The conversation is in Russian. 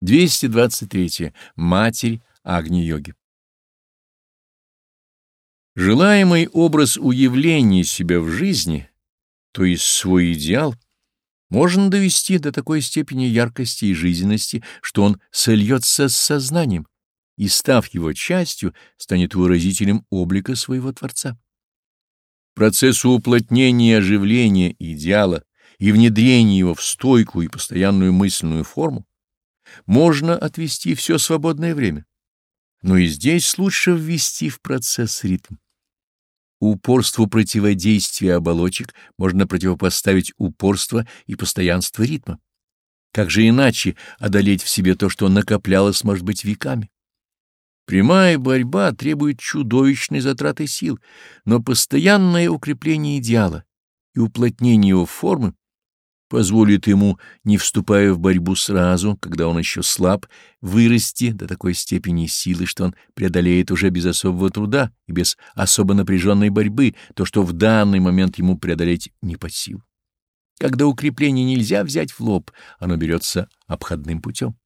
223. Матерь Агни-йоги. Желаемый образ уявления себя в жизни, то есть свой идеал, можно довести до такой степени яркости и жизненности, что он сольется с сознанием и, став его частью, станет выразителем облика своего Творца. Процессу уплотнения и оживления идеала и внедрения его в стойкую и постоянную мысленную форму можно отвести все свободное время. Но и здесь лучше ввести в процесс ритм. Упорству противодействия оболочек можно противопоставить упорство и постоянство ритма. Как же иначе одолеть в себе то, что накоплялось, может быть, веками? Прямая борьба требует чудовищной затраты сил, но постоянное укрепление идеала и уплотнение его формы позволит ему, не вступая в борьбу сразу, когда он еще слаб, вырасти до такой степени силы, что он преодолеет уже без особого труда и без особо напряженной борьбы то, что в данный момент ему преодолеть не под силу. Когда укрепление нельзя взять в лоб, оно берется обходным путем.